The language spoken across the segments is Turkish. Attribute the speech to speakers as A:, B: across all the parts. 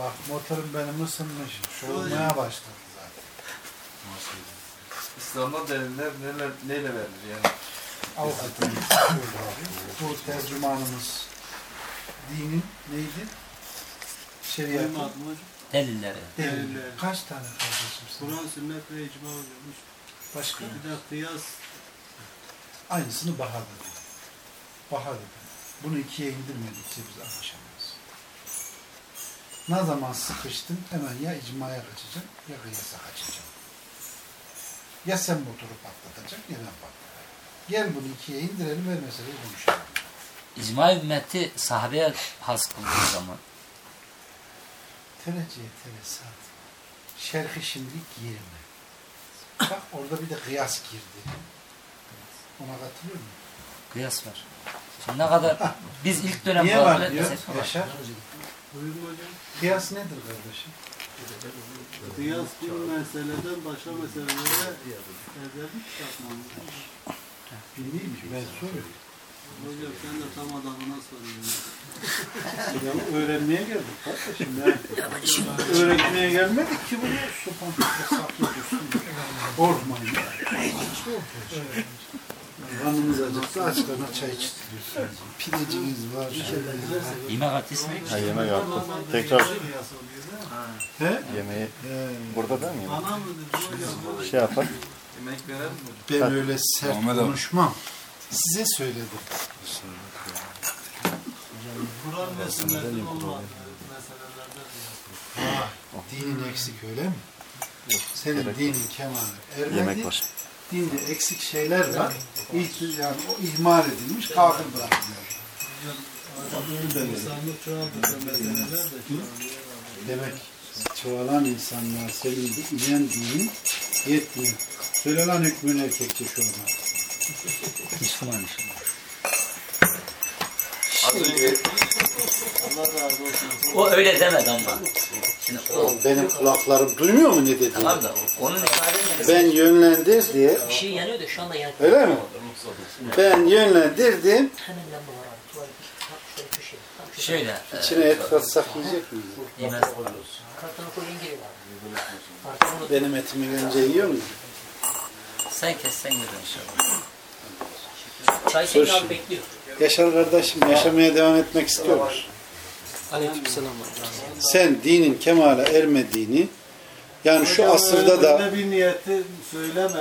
A: Bak motorum benim ısınmış. Soğumaya başladı zaten.
B: İslam'da deliller neler, neyle verilir yani?
A: Avukatımız bu tercümanımız dinin neydi?
C: Hocam.
D: Delilleri.
A: delili.
C: Deliller.
A: Kaç tane kardeşimsin?
C: Kur'an, sünnet ve icma hocam.
A: Başka?
C: Bir de kıyas.
A: Aynısını Baha dedi. Baha dedi. Bunu ikiye indirmedikçe biz anlaşamayız. Ne zaman sıkıştın hemen ya icmaya kaçacaksın ya kıyasa kaçacaksın. Ya sen motoru patlatacaksın ya ben patlatacağım. Gel bunu ikiye indirelim ve meseleyi konuşalım.
D: İcma ümmeti sahabeye has kıldığı zaman.
A: Tereciye teresat. Şerhi şimdilik yerine. Bak orada bir de kıyas girdi. Ona katılıyor musun?
D: Kıyas var. Şimdi ne kadar biz ilk dönem
A: Niye var diyor Yaşar?
C: Buyurun hocam.
A: Kıyas nedir kardeşim?
C: Kıyas bir meseleden başka meselelere ezberlik yapmamız.
A: Bilmiyorum ki ben soruyorum.
C: Hocam sen de tam adamına soruyorsun.
A: Ya öğrenmeye geldik kardeşim ya. Öğretmeye gelmedik ki bunu sopantıkta saklıyorsun. Korkmayın. Kanımız acıktı, aç karnına çay içtiriyorsunuz. Pideciniz var,
D: yemek ateşi mi?
E: Ha, yemek yaptım. Tekrar
A: He?
E: yemeği
A: He.
E: burada ben
C: mı dedi hocam?
E: Şey yapar.
B: Yemek mi?
A: Ben öyle sert
F: Muhammed abi.
A: konuşmam. Size söyledim.
C: Kur'an ve sünnetin olmadığı meselelerde
A: Ah, dinin eksik öyle mi? Senin dinin kemalı ermedi.
E: Yemek var.
A: Dinde eksik şeyler var. İht- yani o ihmal edilmiş, kafir bırakılıyor.
C: insanlık çoğaldıkça meseleler de çoğalıyor.
A: Demek çoğalan insanlar sevildi, inen dinin yetmiyor. Söyle lan hükmün erkekçe şu an.
D: Müslüman işi.
B: Az önce
C: Allah razı olsun.
D: O öyle demedi ama. Şimdi o
A: Benim kulaklarım duymuyor mu ne dediğini?
D: tamam da onun ifade
A: Ben yönlendir diye,
G: Bir şey yanıyor da şu anda yanıyor.
A: öyle mi? Ben yönlendirdim,
G: Hemen lamba var abi. Tuvalet şöyle köşeye.
D: Şöyle e,
A: içine et katsak yiyecek miyiz?
D: yemez.
G: Kartonu koyun abi. Kartonu
A: Benim etimi önce yiyor muyuz?
D: Sen kes sen gör inşallah.
G: çay
A: şimdi.
G: bekliyor.
A: Yaşar kardeşim yaşamaya devam etmek istiyormuş.
G: Aleykümselam.
A: Sen dinin kemale ermediğini, yani şu
C: Hocam
A: asırda da
C: öyle bir niyeti söylemedim.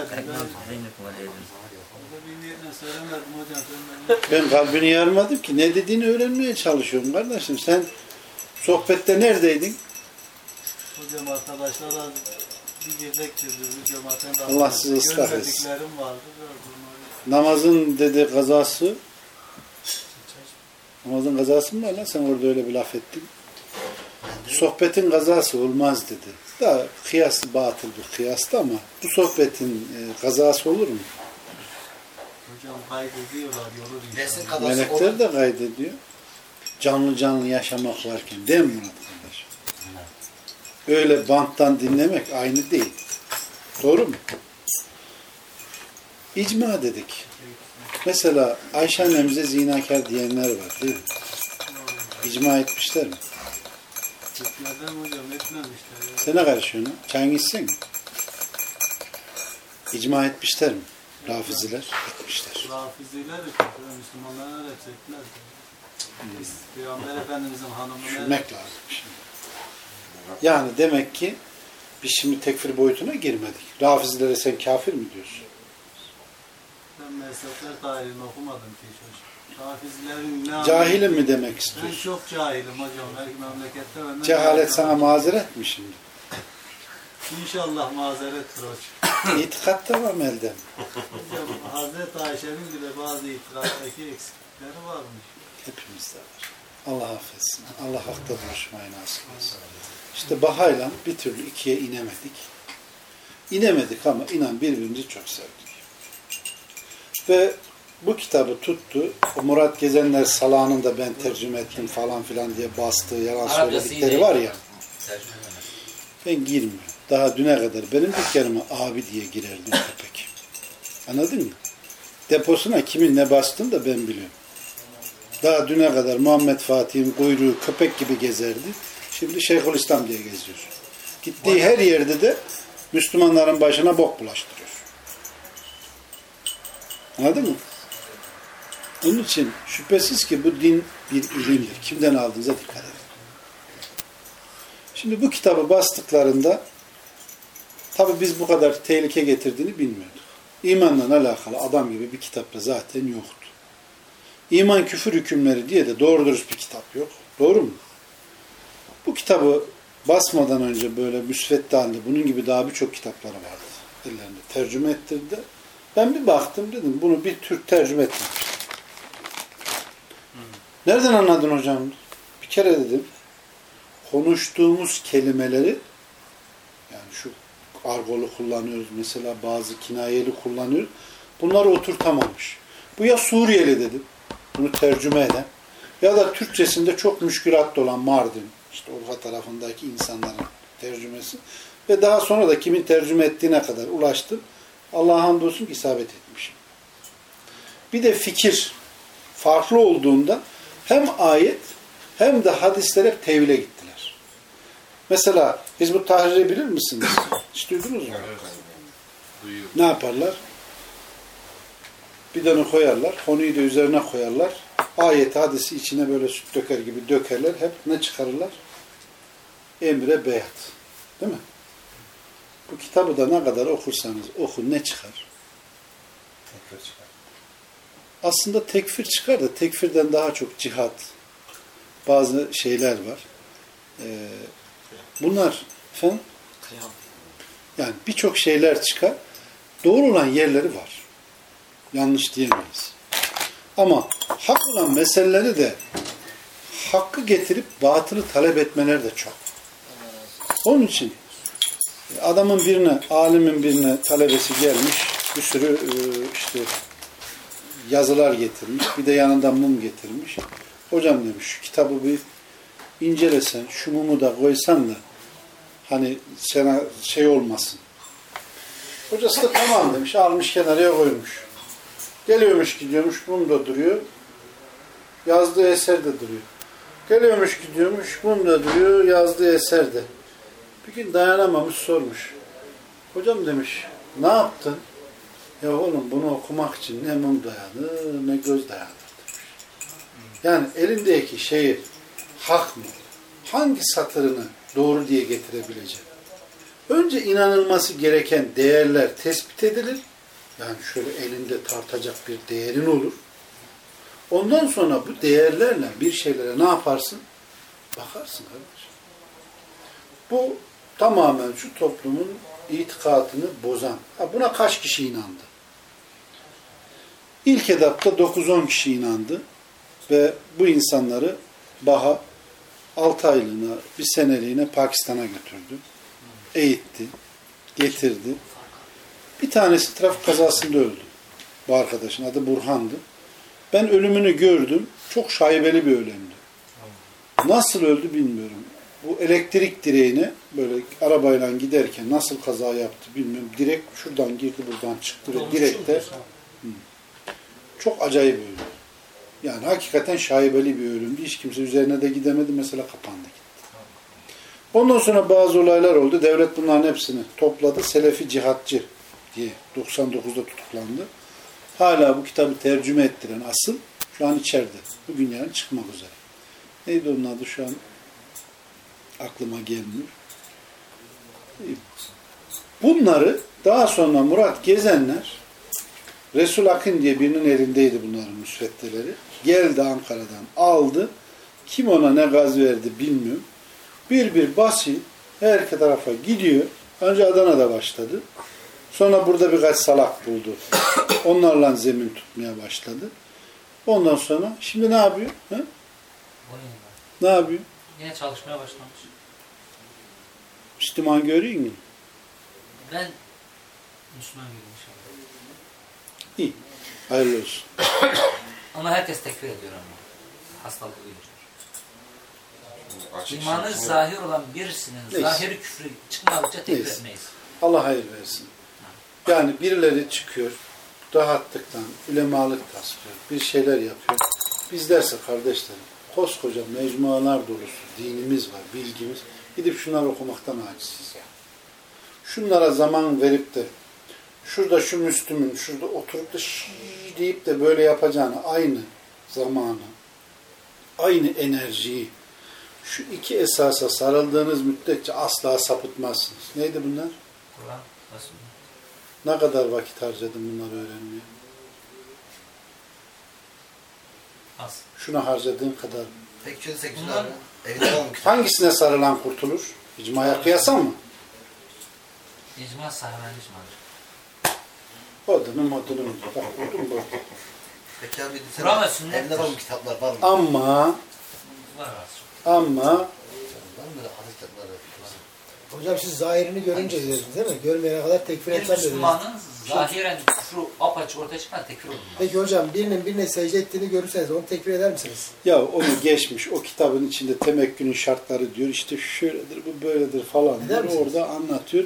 C: Ben
A: kalbini yarmadım ki. Ne dediğini öğrenmeye çalışıyorum kardeşim. Sen sohbette neredeydin?
C: Hocam arkadaşlara bir de
A: Allah sizi ıslah etsin. Namazın dedi kazası. Namazın kazası mı var lan? Sen orada öyle bir laf ettin. Sohbetin kazası olmaz dedi. Da kıyası batıl bir kıyastı ama bu sohbetin e, kazası olur mu?
C: Hocam kaydediyorlar yolu
A: Melekler de kaydediyor. Canlı canlı yaşamak varken değil mi Murat kardeşim? Öyle banttan dinlemek aynı değil. Doğru mu? İcma dedik. Mesela Ayşe annemize zinakar diyenler var değil mi? İcma etmişler mi?
C: Gitmeden hocam etmemişler. ya.
A: Sen ne karışıyorsun? Çayını içsen mi? İcma etmişler mi? Rafiziler etmişler.
C: Rafiziler ettiler, Müslümanlar edecekler. Biz Peygamber Efendimizin hanımını
A: Düşünmek lazım şimdi. Yani demek ki biz şimdi tekfir boyutuna girmedik. Rafizlere sen kafir mi diyorsun?
C: Ben mezhepler tarihini okumadım ki hiç hocam. Rafizilerin ne
A: Cahilim mi demek
C: Ben
A: istiyorsun?
C: çok cahilim hocam. Belki memlekette benden
A: Cehalet sana mazeret mi şimdi?
C: İnşallah mazerettir hocam.
A: İtikat da var mı elden?
C: Hocam Hazreti Ayşe'nin bile bazı itirattaki eksiklikleri varmış.
A: Hepimizde var. Allah affetsin. Allah hakta buluşmayı nasip etsin. İşte Baha'yla bir türlü ikiye inemedik. İnemedik ama inan birbirimizi çok sevdik. Ve bu kitabı tuttu. O Murat Gezenler Salah'ın da ben tercüme ettim falan filan diye bastığı yalan
D: Arapçası
A: söyledikleri var ya. Ben girmiyorum. Daha düne kadar benim dükkanıma abi diye girerdi köpek. Anladın mı? Deposuna kimin ne bastığını da ben biliyorum. Daha düne kadar Muhammed Fatih'in kuyruğu köpek gibi gezerdi. Şimdi Şeyhülislam diye geziyor. Gittiği her yerde de Müslümanların başına bok bulaştırıyor. Anladın mı? Onun için şüphesiz ki bu din bir ilimdir. Kimden aldığınıza dikkat edin. Şimdi bu kitabı bastıklarında tabi biz bu kadar tehlike getirdiğini bilmiyorduk. İmanla alakalı adam gibi bir kitapta zaten yoktu. İman küfür hükümleri diye de doğru dürüst bir kitap yok. Doğru mu? Bu kitabı basmadan önce böyle müsvedde halde bunun gibi daha birçok kitapları vardı. Ellerinde tercüme ettirdi. Ben bir baktım dedim bunu bir Türk tercüme etmiş. Nereden anladın hocam? Bir kere dedim konuştuğumuz kelimeleri yani şu argolu kullanıyoruz mesela bazı kinayeli kullanıyoruz. Bunları oturtamamış. Bu ya Suriyeli dedim. Bunu tercüme eden ya da Türkçesinde çok müşkülatlı olan Mardin işte Urfa tarafındaki insanların tercümesi ve daha sonra da kimin tercüme ettiğine kadar ulaştım. Allah'a hamdolsun ki isabet etmişim. Bir de fikir farklı olduğunda hem ayet hem de hadisler hep tevhile gittiler. Mesela Hizbut Tahrir'i bilir misiniz? Hiç duydunuz mu?
B: Duyuyorum.
A: Ne yaparlar? Bir tane koyarlar, konuyu da üzerine koyarlar. Ayeti, hadisi içine böyle süt döker gibi dökerler. Hep ne çıkarırlar? Emre beyat. Değil mi? Bu kitabı da ne kadar okursanız okun ne çıkar?
B: Tekrar çıkar.
A: Aslında tekfir çıkar da tekfirden daha çok cihat, bazı şeyler var. Ee, bunlar efendim, yani birçok şeyler çıkar. Doğru olan yerleri var. Yanlış diyemeyiz. Ama hak olan meseleleri de hakkı getirip batılı talep etmeleri de çok. Onun için adamın birine, alimin birine talebesi gelmiş, bir sürü e, işte yazılar getirmiş, bir de yanında mum getirmiş. Hocam demiş, şu kitabı bir incelesen, şu mumu da koysan da hani sana şey olmasın. Hocası da tamam demiş, almış kenarıya koymuş. Geliyormuş gidiyormuş, mum da duruyor. Yazdığı eser de duruyor. Geliyormuş gidiyormuş, mum da duruyor, yazdığı eser de. Bir gün dayanamamış sormuş. Hocam demiş, ne yaptın? Ya oğlum bunu okumak için ne mum dayanır ne göz dayanır demiş. Yani elindeki şeyi hak mı? Hangi satırını doğru diye getirebilecek? Önce inanılması gereken değerler tespit edilir. Yani şöyle elinde tartacak bir değerin olur. Ondan sonra bu değerlerle bir şeylere ne yaparsın? Bakarsın kardeşim. Bu tamamen şu toplumun itikadını bozan. Ha, buna kaç kişi inandı? İlk etapta 9-10 kişi inandı ve bu insanları Baha 6 aylığına, bir seneliğine Pakistan'a götürdü. Eğitti, getirdi. Bir tanesi trafik kazasında öldü. Bu arkadaşın adı Burhan'dı. Ben ölümünü gördüm. Çok şaibeli bir ölümdü. Nasıl öldü bilmiyorum. Bu elektrik direğine böyle arabayla giderken nasıl kaza yaptı bilmiyorum. Direkt şuradan girdi buradan çıktı ve direkte çok acayip bir ölüm. Yani hakikaten şaibeli bir ölümdü. Hiç kimse üzerine de gidemedi. Mesela kapandı gitti. Ondan sonra bazı olaylar oldu. Devlet bunların hepsini topladı. Selefi cihatçı diye 99'da tutuklandı. Hala bu kitabı tercüme ettiren asıl şu an içeride. Bugün yarın çıkmak üzere. Neydi onun adı şu an aklıma gelmiyor. Bunları daha sonra Murat Gezenler Resul Akın diye birinin elindeydi bunların müsveddeleri. Geldi Ankara'dan aldı. Kim ona ne gaz verdi bilmiyorum. Bir bir basit her iki tarafa gidiyor. Önce Adana'da başladı. Sonra burada birkaç salak buldu. Onlarla zemin tutmaya başladı. Ondan sonra şimdi ne yapıyor? He? Ne yapıyor?
G: Yine çalışmaya başlamış.
A: Müslüman göreyim mi?
G: Ben Müslüman gibiyim inşallah.
A: İyi. Hayırlı olsun.
G: Ama herkes tekfir ediyor ama. Hastalık uyuyor. İmanı
B: şimdi-
G: zahir olan birisinin
A: Neyse.
G: zahiri küfrü çıkmadıkça tekfir
A: Neyse.
G: etmeyiz.
A: Allah hayır versin. Yani birileri çıkıyor, rahatlıktan, ulemalık taslıyor, bir şeyler yapıyor. Biz derse kardeşlerim, koskoca mecmualar dolusu dinimiz var, bilgimiz. Gidip şunları okumaktan aciziz ya. Şunlara zaman verip de şurada şu Müslüm'ün şurada oturup da şii deyip de böyle yapacağını aynı zamanı, aynı enerjiyi şu iki esasa sarıldığınız müddetçe asla sapıtmazsınız. Neydi bunlar?
D: Kur'an.
A: Ne kadar vakit harcadın bunları öğrenmeye?
D: Az.
A: Şuna harcadığın kadar.
F: 800
D: Bunlar-.
F: Evde?
A: Hangisine sarılan kurtulur? İcmaya kıyasa mı?
D: İcma sahabenin icmadır.
A: Odunu modunu. Bak odun bu.
F: Peki abi
D: Kur'an ve sünnettir.
F: evde var mı kitaplar var mı?
A: Ama
D: Var az.
A: ama
F: Var mı böyle hadis kitapları?
H: Hocam siz zahirini görünce diyorsunuz değil mi? Görmeyene kadar tekfir
D: Bir
H: etmem dediniz.
D: Müslümanın zahiren küfrü apaçık ortaya çıkan tekfir olunmaz.
H: Peki hocam birinin birine secde ettiğini görürseniz onu tekfir eder misiniz?
A: ya onu geçmiş. O kitabın içinde temekkünün şartları diyor. işte şöyledir bu böyledir falan.
H: Eder
A: diyor. Orada anlatıyor.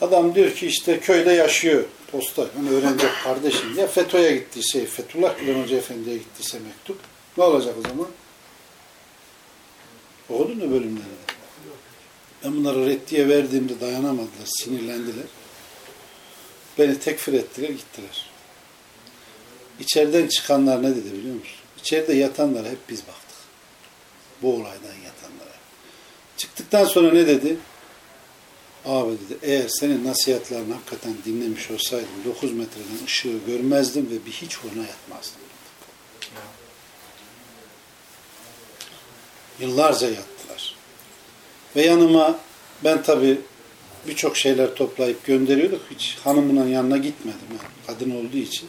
A: Adam diyor ki işte köyde yaşıyor. Posta. Hani öğrenecek kardeşim. Ya FETÖ'ye gittiyse, Fethullah Gülen Hoca Efendi'ye gittiyse mektup. Ne olacak o zaman? Okudun mu bölümlerini? Ben bunları reddiye verdiğimde dayanamadılar, sinirlendiler. Beni tekfir ettiler, gittiler. İçeriden çıkanlar ne dedi biliyor musun? İçeride yatanlara hep biz baktık. Bu olaydan yatanlara. Çıktıktan sonra ne dedi? Abi dedi, eğer senin nasihatlerini hakikaten dinlemiş olsaydım 9 metreden ışığı görmezdim ve bir hiç hurna yatmazdım. Yıllarca yattılar. Ve yanıma ben tabi birçok şeyler toplayıp gönderiyorduk. Hiç hanımının yanına gitmedim. Yani kadın olduğu için.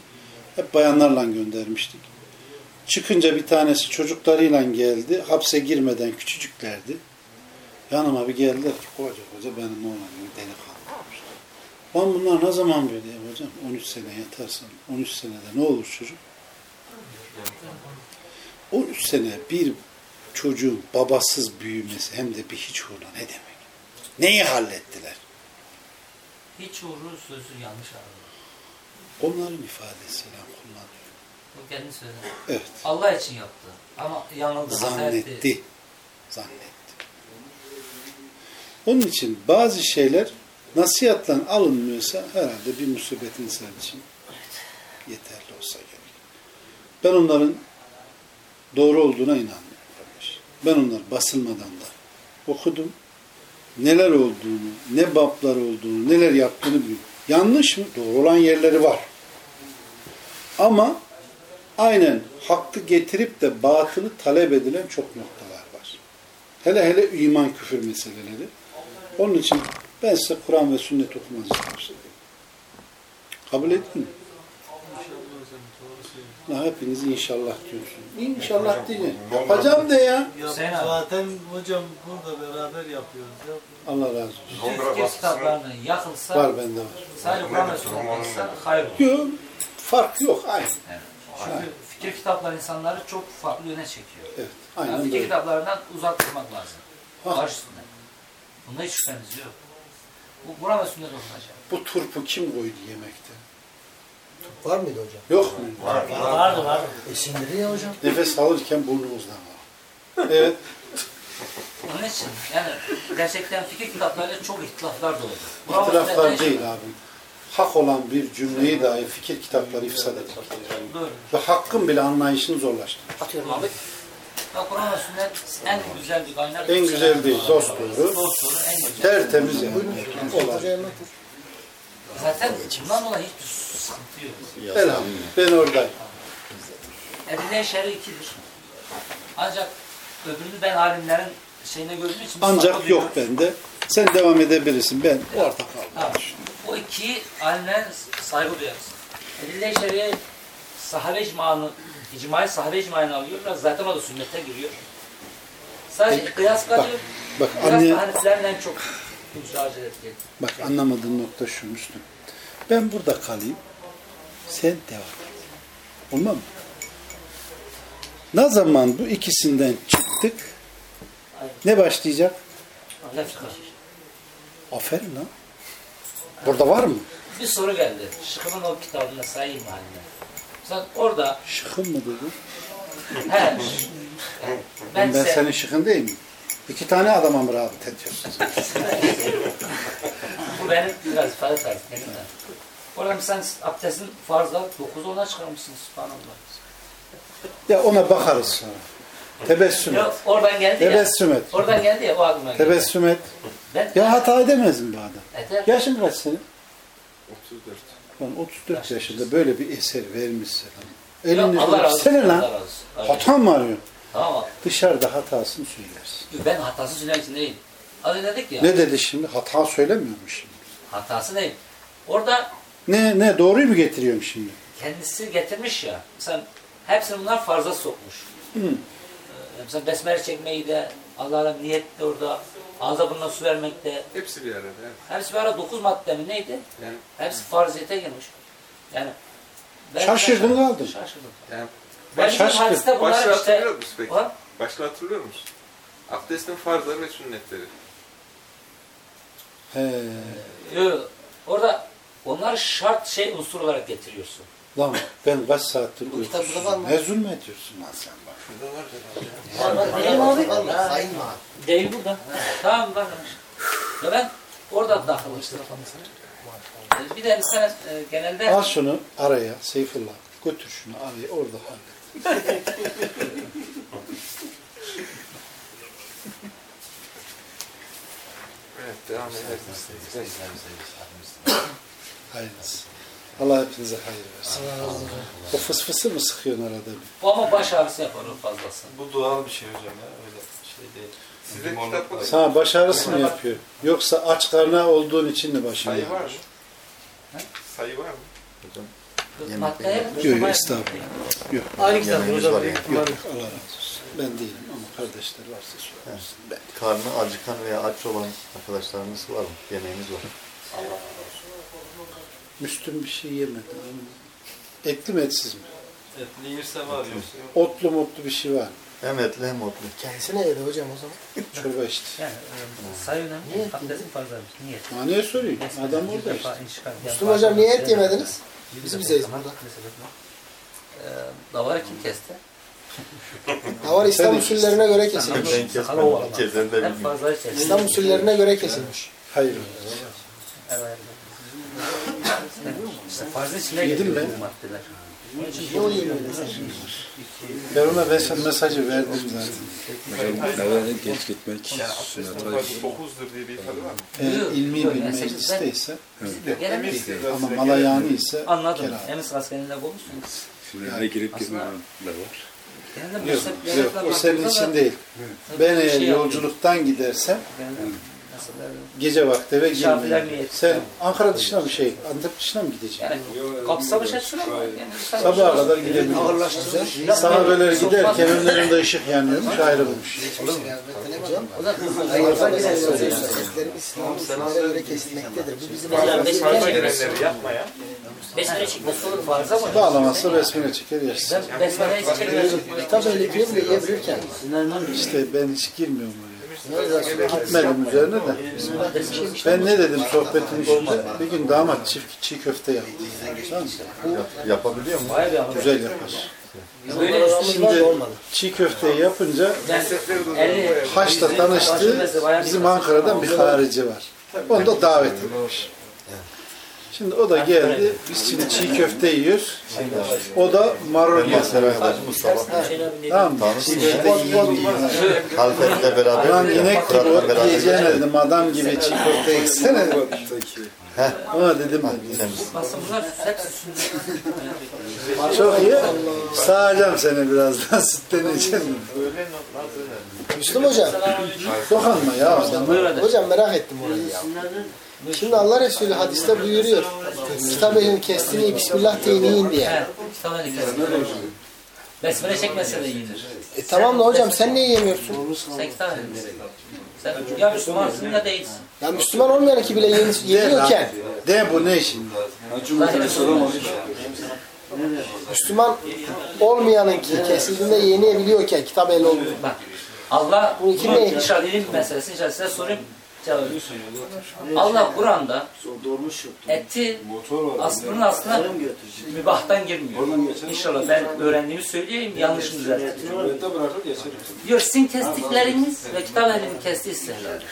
A: Hep bayanlarla göndermiştik. Çıkınca bir tanesi çocuklarıyla geldi. Hapse girmeden küçücüklerdi. Yanıma bir geldiler ki koca koca benim oğlan gibi delikanlı olmuş. Ben bunlar ne zaman böyle ya hocam? 13 sene yatarsan 13 senede ne olur çocuk? 13 sene bir çocuğun babasız büyümesi hem de bir hiç uğruna ne demek? Neyi hallettiler?
D: Hiç uğru sözü yanlış aldı.
A: Onların ifadesiyle kullanıyor.
D: O kendi sözü.
A: Evet.
D: Allah için yaptı. Ama yanıldı.
A: Zannetti. Zannetti. Onun için bazı şeyler nasihatla alınmıyorsa herhalde bir musibet insan için yeterli olsa gerek. Ben onların doğru olduğuna inanmıyorum. Ben onları basılmadan da okudum. Neler olduğunu, ne baplar olduğunu, neler yaptığını biliyorum. Yanlış mı? Doğru olan yerleri var. Ama aynen hakkı getirip de batılı talep edilen çok noktalar var. Hele hele iman küfür meseleleri. Onun için ben size Kur'an ve sünnet okumanızı tavsiye ederim. Kabul edin mi? Ya hepiniz inşallah diyorsun. İnşallah diyeceksin. Yapacağım de ya.
D: Hüseyin abi.
C: zaten hocam burada beraber yapıyoruz. Ya.
A: Allah razı olsun.
D: Bütün fikir kitaplarının yakılsa
A: Var bende var.
D: sadece Kur'an ve sünnet yakılsa hayır olur.
A: Yok, fark yok. Aynı.
D: Çünkü fikir kitapları insanları çok farklı yöne çekiyor.
A: Evet.
D: Yani
A: Aynen
D: fikir
A: böyle.
D: kitaplarından uzak durmak lazım.
A: Ha.
D: Karşısında. Bunda hiç şüphemiz yok. Bu Kur'an ve sünnet okunacak.
A: Bu turpu kim koydu yemekte?
H: Var mıydı hocam?
A: Yok mu?
G: Vardı vardı.
H: E sindirin ya hocam.
A: Nefes alırken burnumuzdan var. Evet.
D: Onun için yani gerçekten fikir kitaplarıyla çok ihtilaflar da oldu. Kur'an ve
A: İtiraflar
D: sünnetten-
A: değil abi. Hak olan bir cümleyi dahi fikir kitapları ifsad eder.
D: Doğru.
A: Ve hakkın bile anlayışını zorlaştırır.
G: Atıyorum abi.
D: Ya Kur'an ve sünnet en güzel bir kaynak.
A: En güzel değil, dost doğru. Tertemiz yani. Olan.
D: Zaten bundan dolayı hiçbir sıkıntı yok.
A: Elhamdülillah. Ben oradayım.
D: Edile şer'i ikidir. Ancak öbürünü ben alimlerin şeyine gördüğüm için
A: Ancak yok bende. Sen devam edebilirsin. Ben orada kaldım.
D: O iki alimlerin saygı duyarız. Edile şer'i sahabe icmanı, icmayı sahabe icmayını alıyorlar. Zaten o da sünnete giriyor. Sadece kıyas kalıyor.
A: Bak
D: Kıyas
A: anne,
D: da Hanefilerin
A: bak anlamadığın nokta şu Müslüm. Ben burada kalayım. Sen devam et. Olmaz mı? Ne zaman bu ikisinden çıktık ne başlayacak? Aferin lan. Burada var mı?
D: Bir soru geldi. Şıkının o kitabında sayayım haline. Sen orada
A: Şıkın mı dedi?
D: He.
A: Ben,
D: Ben, se-
A: senin şıkın değil mi? İki tane adama mı rağbet ediyorsun?
D: bu benim biraz ifade tarzım. benim de. Oğlum sen abdestin farzlar 9 10'a çıkarmışsın subhanallah.
A: ya ona bakarız sonra. Tebessüm et.
D: Ya oradan geldi ya.
A: Tebessüm et.
D: Oradan geldi ya o aklıma geldi.
A: Tebessüm et.
D: Ben
A: Ya hata edemez mi bu adam?
D: Eder.
A: Yaşın kaç senin?
B: 34.
A: Ben 34 yaşında böyle bir eser vermişsin.
D: Ya
A: Elinizde
D: Allah razı olsun.
A: sene
D: Allah
A: lan. Hata mı arıyor?
D: Tamam mı?
A: Dışarıda hatasını söylersin.
D: Ben hatası söylemek için değil. Az önce dedik ya.
A: Ne dedi şimdi? Hata söylemiyormuş şimdi.
D: Hatası değil. Orada
A: Ne ne doğruyu mu getiriyorum şimdi?
D: kendisi getirmiş ya. Mesela hepsini bunlar farza sokmuş.
A: Hı.
D: Ee, Mesela besmele çekmeyi de Allah'a niyet de orada ağza burnuna su vermek de
B: Hepsi bir arada. Evet.
D: hepsi bir ara dokuz madde mi neydi?
B: Yani,
D: Hepsi farziyete girmiş. Yani ben
A: Şaşırdın
D: şaşırdım.
A: kaldın.
D: Şaşırdım.
B: yani
A: Şaşkın.
D: bizim hadiste bunlar
B: başta
D: işte
B: hatırlıyor musun peki?
D: Ha?
B: Başta hatırlıyor musun? Abdestin farzları ve sünnetleri.
A: He.
D: Orada onlar şart şey unsur olarak getiriyorsun.
A: Lan ben kaç saattir
F: Bu kitap burada var
A: uykusuzum.
F: mı?
A: Ne zulmediyorsun lan sen bak.
D: Değil mi abi?
F: Var mı? Sayın mı?
D: Değil burada. Tamam bak. Ya ben orada takılmıştım. Bir de sana e, genelde
A: Al şunu araya Seyfullah. Götür şunu araya orada hallet.
B: Evet devam edersiniz.
A: Hayırlısı. Allah hepinize hayır versin. O fıs fısı mı sıkıyorsun arada bir?
D: bu ama baş ağrısı yapar o fazlası.
I: Bu doğal bir şey hocam ya. Öyle şey değil.
B: Size
I: Limonlu-
B: kitapta
A: Sana baş ağrısı mı yapıyor? Yoksa aç karnına olduğun için mi başın
B: sayı var mı? Sayı var mı?
D: Madde hep
A: Yok yok estağfurullah. Yok.
H: Aynı kitap hocam.
A: Yok Allah razı olsun. Ben değilim ama kardeşler varsa söylersin. Ben.
E: Karnı acıkan veya aç olan arkadaşlarımız var mı? Yemeğimiz var.
A: Müslüm bir şey yemedi. Etli mi etsiz mi?
I: Etli yerse var yoksa yok.
A: Otlu mutlu bir şey var.
E: Hem etli hem otlu.
H: Kendisine yedi hocam o zaman.
A: Çorba içti.
D: Yani e, sayı önemli. Abdestin fazlaymış. Niyet.
A: Ha niye sorayım? Adam orada işte.
H: Müslüm hocam niye et yemediniz? Biz bizeyiz burada.
D: Ee, davarı kim kesti?
H: Davar İslam usullerine göre kesilmiş.
E: Ben kesmedim. Kesen de bilmiyorum.
D: fazla kesti.
H: İslam usullerine göre kesilmiş.
A: Hayır.
D: Evet. İşte farzın içine
A: ben.
D: bu maddeler.
A: Ben ona mesaj, mesajı verdim zaten.
J: Eve geç gitmek sünnet hayır.
B: 9'dur diye bir ifade var mı?
A: Eğer
D: Yok,
A: ilmi
D: yok,
A: bir
D: yani
A: mecliste ise ama malayani ise
D: Anladım.
A: kerahat.
D: Emis askerinde bulmuşsunuz.
J: Şimdi eve girip gitmeyen de var.
A: Yok, yok o senin için değil. Ben eğer
D: şey
A: yolculuktan gidersem gece vakti girmeyeyim.
D: niyet.
A: Sen Ankara dışına mı şey, Antep dışına mı gideceksin?
D: yani kapsamış hepsini ama yani
A: Sabaha kadar gidebilirim. Sahabeler giderken önlerinde ışık yanıyormuş, ayrılmış.
D: Besmele çıkması olur farz ama
A: Bağlamazsa besmele çeker yersin.
D: ben besmeleyi çekiyorum.
H: kitap öyle diyor bile yiyebilirken.
A: İşte ben hiç girmiyorum. Gitmedim üzerine de. Ben ne dedim sohbetin içinde? Bir gün damat çift çiğ köfte yaptı. Tamam mı?
E: Yapabiliyor mu?
A: Güzel yapar.
D: Böyle
A: Şimdi çiğ köfteyi yapınca
D: ben 50
A: Haç'ta tanıştı. Bizim Ankara'dan bir harici var. Onu da davet etmiş. Şimdi o da geldi. Biz şimdi çiğ köfte yiyoruz. O da marul
E: arkadaşım Mustafa.
A: Tamam mı? Çiğ köfte yiyin yiyin.
E: Halfeti'yle beraber.
A: Lan inek gibi ot
E: beraber.
A: yiyeceğine dedim. Adam gibi çiğ köfte yesene dedim. Ona dedim. Çok iyi. Sağacağım seni birazdan. Sütten içelim.
H: Müslüm hocam.
A: Dokanma ya.
H: Hocam merak ettim orayı ya. Şimdi Allah Resulü hadiste buyuruyor. Kitap elini kestiğini Bismillah deyin yiyin diye.
D: He, kitabın eli kesin. Besmele çekmese de iyidir.
H: E tamam da hocam sen niye yemiyorsun?
D: Sen kitap. Sen ya Müslümansın ya değilsin.
H: Ya Müslüman olmayan ki bile yeniyorken
A: de bu ne şimdi?
D: Müslüman.
H: Müslüman olmayanın ki kesildiğinde yenebiliyorken kitap el olmuyor.
D: Bak Allah bunu
H: ne?
D: inşallah ilim meselesi inşallah size sorayım. cevabı. Allah Kur'an'da
C: yok.
D: eti aslının aslına mübahtan girmiyor. İnşallah ben öğrendiğimi söyleyeyim, yanlışını düzelteyim. Diyor sizin kestikleriniz ve kitap ehlinin kestiği isterlerdir.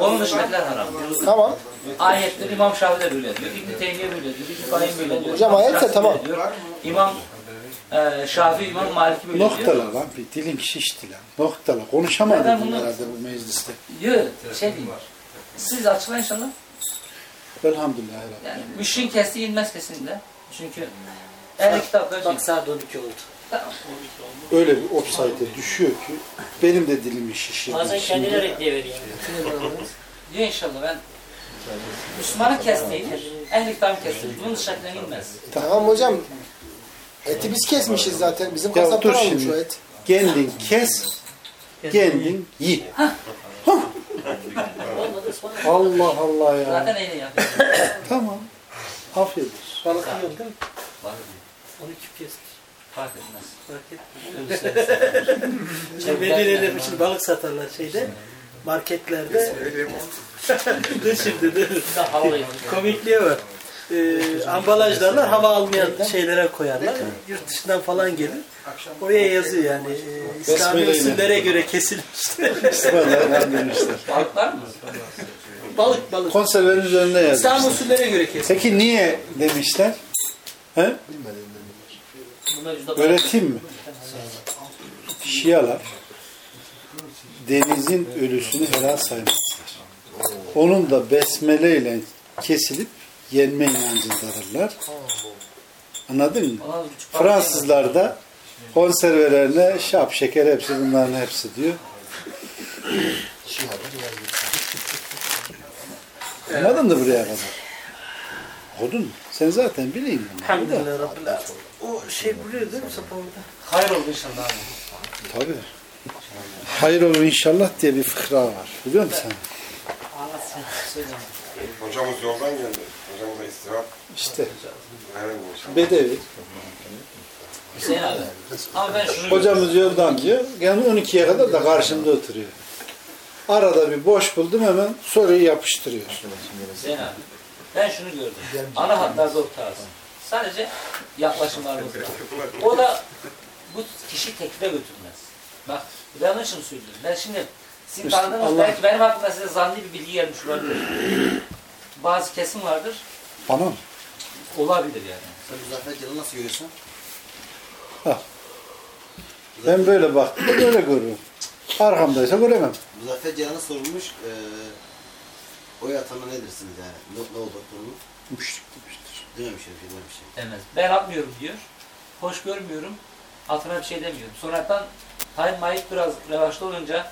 D: Onun dışındakiler haram.
H: Tamam.
D: Ayetler İmam Şafii de böyle diyor, İbn-i Teymiye böyle diyor, İbn-i Kayyum böyle diyor.
H: Hocam ayetse tamam.
D: diyor. İmam e, Şafii, İmam Maliki böyle diyor.
A: Noktala lan. Bir dilim şişti lan. Noktala. Konuşamadım herhalde bu mecliste.
D: Diyor, şey diyeyim. Siz açıklayın inşallah.
A: Elhamdülillah.
D: Yani müşrin kestiği inmez kesinlikle. Çünkü ehl kitaplar
G: Bak saat 12 oldu.
A: Öyle bir offside'e düşüyor ki benim de dilimi şişirdi.
G: Bazen
A: şimdi.
G: kendine reddiyeveriyor.
D: diyor inşallah ben Müslümanın kestiğidir. Ehl-i kitabın kestiğidir. Bunun dışındakilerine inmez.
H: Tamam hocam. Eti biz kesmişiz zaten. Bizim kasaptan almış
A: şimdi.
H: o et.
A: Kendin kes, kendin yi. Allah Allah ya.
D: Zaten eyle yapıyor.
A: Tamam. Afiyet olsun.
G: Balık yiyorsun değil mi?
D: Var.
G: Onu kim kesmiş?
D: Fark etmez.
G: Fark etmiyor. Şey, Medine'de şimdi balık satarlar şeyde. Marketlerde. dur şimdi dur.
D: Hava
G: Komikliği var. Ee, ambalajlarlar hava almayan şeylere koyarlar. Yurt dışından falan gelir. Oraya yazıyor yani. E, İslami
A: Besmeleyle.
G: usullere göre kesilmiş.
A: İsmail'e demişler.
D: Balıklar mı?
G: balık balık.
A: Konservenin üzerinde
G: İslam
A: yazmışlar.
G: usullere göre kesilmiş.
A: Peki niye demişler? He? Öğreteyim mi? Şialar denizin ölüsünü helal saymazlar. Onun da besmele ile kesilip yenme inancındadırlar. Anladın mı? Fransızlar da konservelerine şap şeker hepsi bunların hepsi diyor. Anladın mı buraya kadar? Okudun mu? Sen zaten bileyim
G: Rabbil Alemin. O şey buluyor değil mi Safa orada?
D: Hayır oldu inşallah. abi.
A: Tabii. Hayır olur inşallah diye bir fıkra var. Biliyor musun sen?
D: Anlat sen. Söyle.
B: Hocamız yoldan geldi. Hocamız da istirahat
A: İşte bedevi.
D: Hüseyin abi. Ama ben şunu
A: Hocamız yoldan diyor. Yani 12'ye kadar da karşımda oturuyor. Arada bir boş buldum hemen soruyu yapıştırıyor.
D: Hüseyin abi. Ben şunu gördüm. Ana hatlarda ortağız. Sadece yaklaşımlarımız var. O da bu kişi tekfire götürmez. Bak ben onun için söylüyorum. Ben şimdi sizin tanıdığınız
A: Allah-
D: belki benim aklıma size zanlı bir bilgi gelmiş olabilir. Bazı kesim vardır.
A: Bana mı?
D: Olabilir yani.
F: Sen Muzaffer Celal nasıl görüyorsun?
A: Ben böyle baktım böyle görüyorum. Arkamdaysa göremem.
F: Muzaffer Celal'a sorulmuş. E, oy atana ne dersiniz yani? Ne, ne oldu durumu?
A: Müşrik demiştir.
F: Dememiş bir şey, dememiş.
D: Demez. Ben atmıyorum diyor. Hoş görmüyorum. Atına bir şey demiyorum. Sonradan Tayyip Mayık biraz revaçta olunca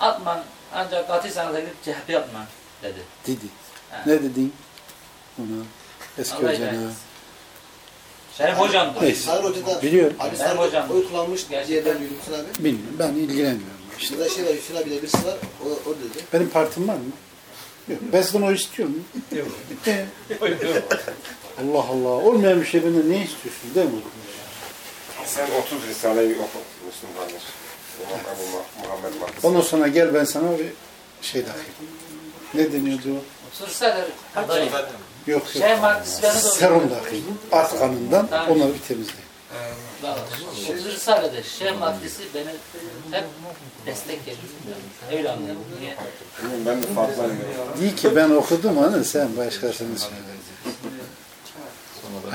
D: atman ancak katil sanata gidip CHP yapma dedi.
A: Dedi. Ne dedin? Ona. Eski
D: Allah
A: hocana.
D: hidayet etsin. Benim hocamdı.
A: Neyse.
F: Sarı Hoca da
A: Biliyorum.
F: Ali
D: Ben
F: Sarı
D: hocam.
F: oy kullanmış diye ben duydum Hüsnü abi.
A: Bilmiyorum. Ben ilgilenmiyorum. İşte.
F: Burada şey var, Hüsnü abiyle birisi var. O, o dedi.
A: Benim partim var mı? Yok. Ben sizden o istiyor muyum? Yok. Allah Allah. Olmayan bir şey benden ne istiyorsun değil mi?
B: Sen 30 Risale'yi oku Müslüm kardeş. İmam Ebu Muh- Muhammed Mahdi.
A: Ondan sonra gel ben sana bir şey takayım. Ne deniyordu o?
D: Sursa'da adayım.
A: Yok yok.
D: Şey maddesi beni de
A: Serum takayım. At kanından
D: Tamam.
A: onları bir temizleyin.
D: Risale'de şey maddesi beni hep destek geliyor. Öyle anlıyorum. Niye?
B: Ben de farklı anlıyorum.
A: İyi ki ben okudum onu sen başkasını söyle.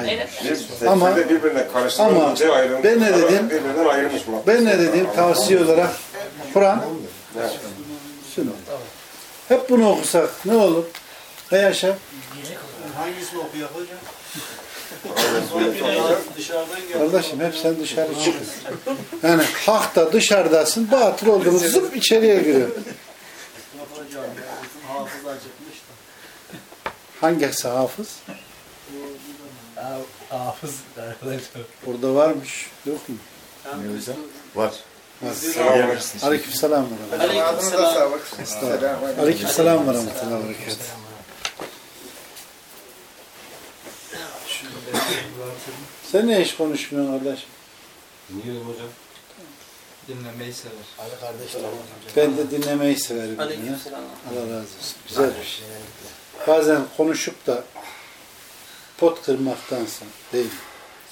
D: Neyle?
A: Ama-
B: Tefsirde birbirine karıştırılınca
A: ama
B: ayrılmış.
A: ben ne dedim?
B: Birbirinden ayrılmış bu.
A: Ben ne dedim tavsiye olarak? Kur'an,
B: Evet.
A: sünnet. Hep bunu okusak ne olur? Ne yaşa?
C: Hangisini okuyor hocam?
A: Kardeşim hep sen dışarı çık. Yani hakta dışarıdasın, batıl olduğunu zıp içeriye giriyor.
C: Hocam da.
A: Hangisi hafız?
C: Hafız arkadaşlar.
A: Burada varmış. Yok mu?
E: Var.
B: Selamünaleyküm.
A: Aleyküm selam rahmetullah.
C: Aleykümselam.
A: Aleyküm selam ve rahmetullah ve berekatuhu. Sen ne iş konuşmuyorsun kardeşim?
I: Dinliyorum hocam. Dinlemeyi sever.
H: Ali kardeşler.
A: Ben de dinlemeyi severim.
D: Aleykümselam.
A: Allah razı olsun. Güzel bir şey. Bazen konuşup da pot kırmaktansa değil mi?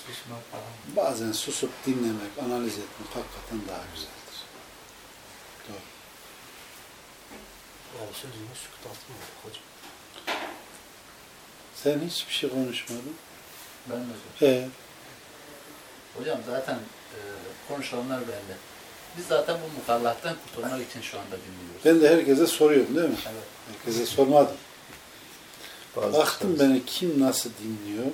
I: Susmak falan.
A: Bazen susup dinlemek, analiz etmek hakikaten daha güzeldir. Doğru.
H: Yani sözümü sükut atmıyor hocam.
A: Sen hiçbir şey konuşmadın.
K: Ben de
A: He.
K: Hocam zaten e, konuşanlar belli. Biz zaten bu mukallattan kurtulmak için şu anda dinliyoruz.
A: Ben de herkese soruyorum değil mi?
K: Evet.
A: Herkese sormadım.
E: Bazı
A: Baktım beni kim nasıl dinliyor.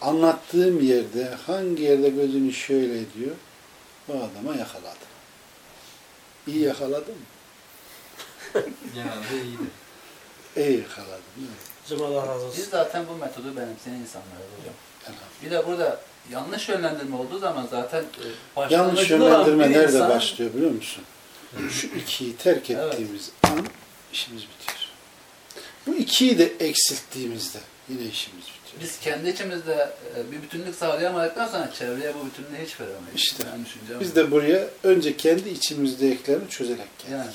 A: Anlattığım yerde hangi yerde gözünü şöyle ediyor. O adama yakaladım. İyi yakaladım.
I: Genelde iyiydi.
A: İyi yakaladım. mi?
G: Hocam Allah razı
K: Biz
G: olsun.
K: zaten bu metodu benimseyen insanlarız hocam.
A: Elhamdülillah.
K: Bir de burada yanlış yönlendirme olduğu zaman zaten e,
A: Yanlış yönlendirme nerede
K: insan-
A: başlıyor biliyor musun? Şu ikiyi terk
K: Evet.
A: ettiğimiz an işimiz bitiyor. Bu ikiyi de eksilttiğimizde yine işimiz bitiyor.
K: Biz kendi içimizde e, bir bütünlük sağlayamadıktan sonra çevreye bu bütünlüğü hiç veremeyiz.
A: İşte.
K: Ben düşüncem
A: Biz
K: bu.
A: de buraya önce kendi içimizdekilerini çözerek geldik.
K: yani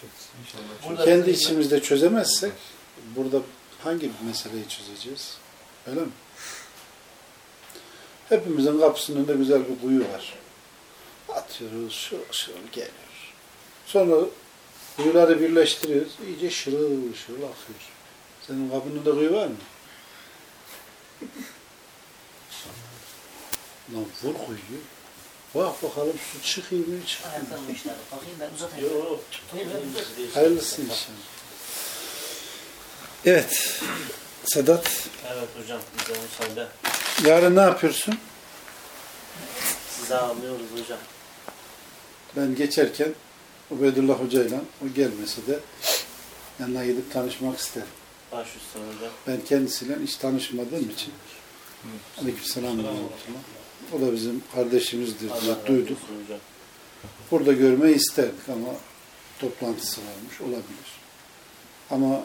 I: Çok inşallah.
A: kendi içimizde çözemezsek burada hangi meseleyi çözeceğiz? Öyle mi? Hepimizin kapısının önünde güzel bir kuyu var. Atıyoruz, şırıl şırıl geliyor. Sonra kuyuları birleştiriyoruz, iyice şırıl şırıl akıyor. Senin kapının önünde kuyu var mı? Lan vur kuyuyu. Bak bakalım su çıkıyor mu çıkmıyor mu?
D: Bakayım ben uzatayım. Yok.
A: Hayırlısı inşallah. Evet. Sedat,
L: Evet hocam, bize müsaade.
A: yarın ne yapıyorsun?
L: Size anlıyoruz hocam.
A: Ben geçerken Ubeydullah Hoca'yla o gelmese de yanına gidip tanışmak isterim.
L: Baş üstüne hocam.
A: Ben kendisiyle hiç tanışmadığım için Aleykümselam ve rahmetullah. O da bizim kardeşimizdir
L: Allah
A: duyduk.
L: hocam.
A: Burada görmeyi isterdik ama toplantısı varmış olabilir. Ama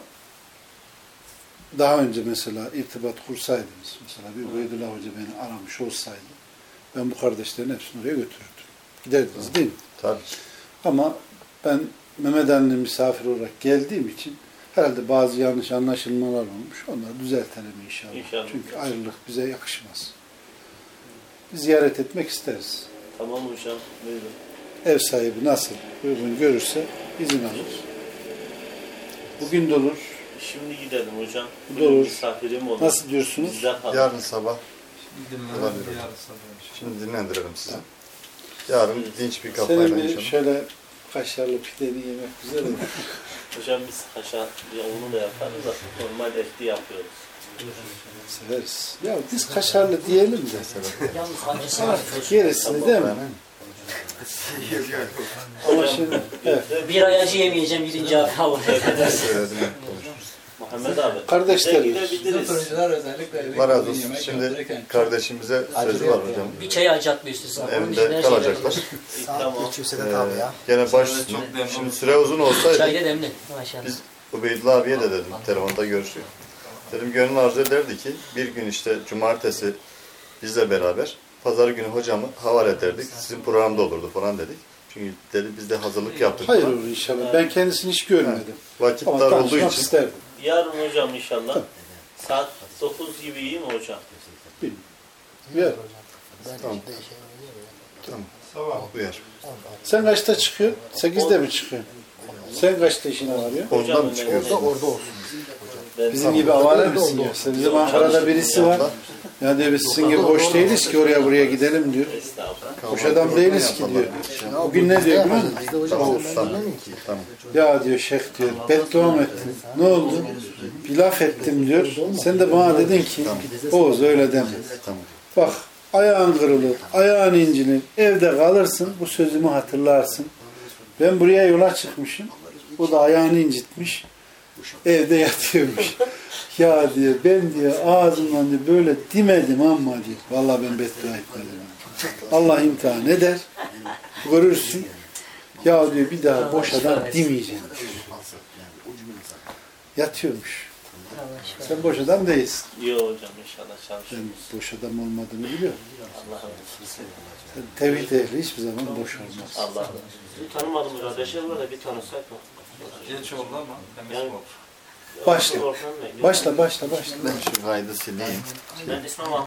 A: daha önce mesela irtibat kursaydınız, mesela bir Ubeydullah Hoca beni aramış olsaydı ben bu kardeşlerin hepsini oraya götürürdüm. Giderdiniz değil mi?
E: Tabii.
A: Ama ben Mehmet Ali'nin misafir olarak geldiğim için herhalde bazı yanlış anlaşılmalar olmuş. Onları düzeltelim inşallah.
L: İnşallah.
A: Çünkü ayrılık bize yakışmaz. Bir ziyaret etmek isteriz.
L: Tamam hocam, buyurun.
A: Ev sahibi nasıl uygun görürse izin alır. Bugün de olur.
L: Şimdi gidelim hocam. Bugün
A: olur.
L: misafirim olur.
A: Nasıl diyorsunuz?
L: Kalın.
E: Yarın sabah
I: Dinlemeyi
E: Olabilir.
I: yarın sabah.
E: şimdi dinlendirelim sizi. Yarın dinç bir
A: Senin
E: kafayla
A: bir
E: inşallah.
A: şöyle kaşarlı pideni yemek güzel olur.
L: Hocam biz kaşar onu da yaparız da normal etli yapıyoruz.
A: Severiz. Ya biz kaşarlı diyelim de.
D: Yalnız var.
A: Gerisini değil mi? Ama şimdi evet.
D: Bir ay acı yemeyeceğim birinci. Hava.
E: Söyledim.
L: Muhammed abi.
A: Kardeşler.
F: Turuncular özellikle
E: Allah razı olsun. Şimdi kardeşimize sözü var hocam.
D: Bir çay acı atmıyor üstüne.
E: Evinde kalacaklar.
L: Tamam.
H: Geçiyor Sedat abi ya.
E: Ee, gene baş. Şimdi süre uzun olsaydı
D: Çay da demli. Maşallah.
E: Biz Ubeydullah abiye de dedim, telefonda görüşüyor. Dedim gönül arzu ederdi ki bir gün işte cumartesi bizle beraber, pazar günü hocamı havale ederdik. Sizin programda olurdu falan dedik. Çünkü dedi biz de hazırlık yaptık.
A: Hayır
E: falan.
A: olur inşallah. Ben kendisini hiç görmedim.
E: Vakit
A: Ama
E: dar olduğu için.
A: isterdim.
L: Yarın hocam inşallah. Saat 9 gibi iyi mi hocam?
A: Ya,
E: Tamam. Tamam. Uyar.
A: sen kaçta çıkıyorsun? Sekizde mi çıkıyorsun? Sen kaçta işine varıyor?
E: Ondan mı çıkıyorsun?
H: Orada orada olsun.
L: Ben
A: Bizim gibi avare misin yoksa? Bizim Ankara'da birisi var. Ya diyor biz sizin gibi boş değiliz ki oraya buraya gidelim diyor.
L: Estağfurullah.
A: Boş adam değiliz ki diyor. Bugün ne diyor biliyor musun?
E: Tamam,
H: sen
E: tamam.
A: Ya diyor şeyh diyor beddua ettin? Ne oldu? Bir laf ettim diyor. Sen de bana dedin ki Oğuz öyle deme.
E: Tamam.
A: Bak ayağın kırılır, ayağın incilir, evde kalırsın, bu sözümü hatırlarsın. Ben buraya yola çıkmışım, o da ayağını incitmiş, Evde yatıyormuş. ya diyor ben diyor ağzımdan diyor, böyle dimedim ama diyor. Vallahi ben beddua etmedim. Allah imtihan eder. Görürsün. Ya diyor bir daha boşadan dimeyeceğim. Yatıyormuş. Sen boş adam değilsin.
L: Yok hocam inşallah
A: çalışıyorum.
L: Ben
A: boş adam olmadığını biliyorum.
L: Allah'ım.
A: Sen tevhid ehli hiçbir zaman boş olmaz.
L: Allah'ım. Tanımadım kardeşlerim var da bir tanısak mı?
I: Geç oldu ama temiz
L: yani,
A: Başla. Başla, başla, başla.
E: Ben şu kaydı sileyim.
L: Ben de